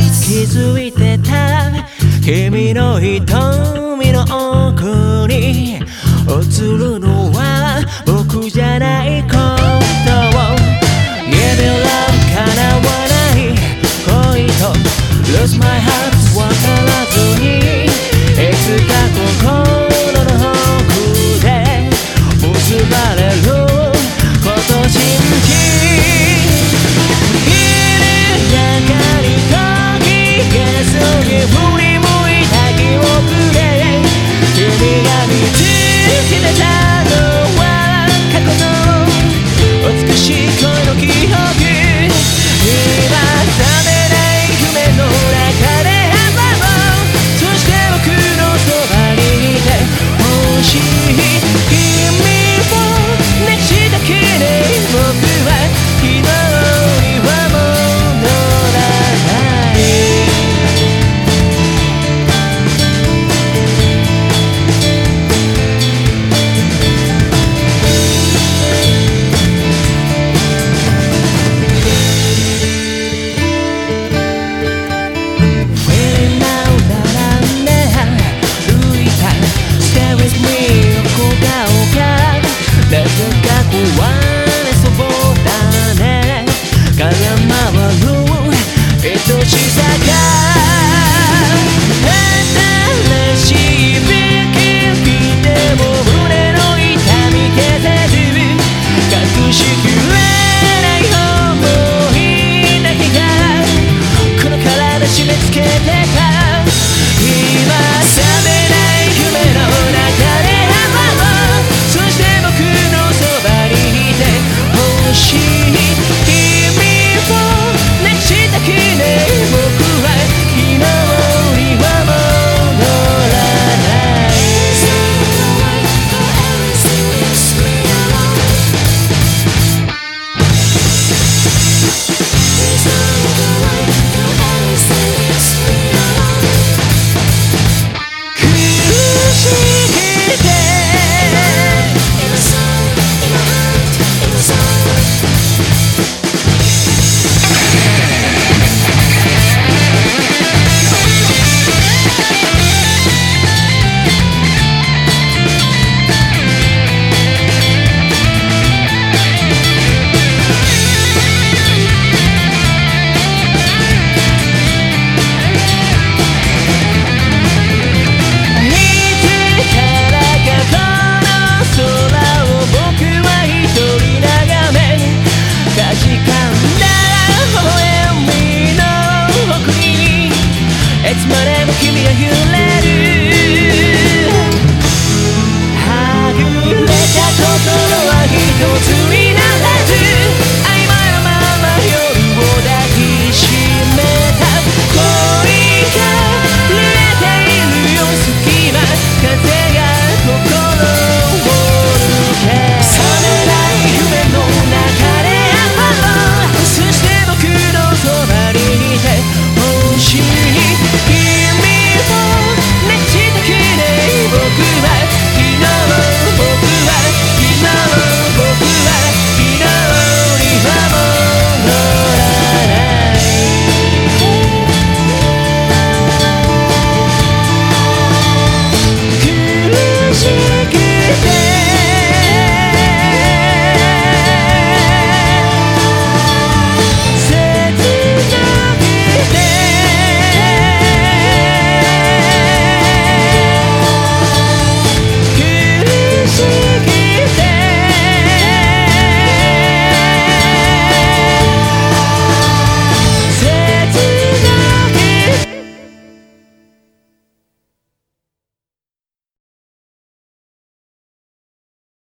気づいてた君の瞳の奥に映るのし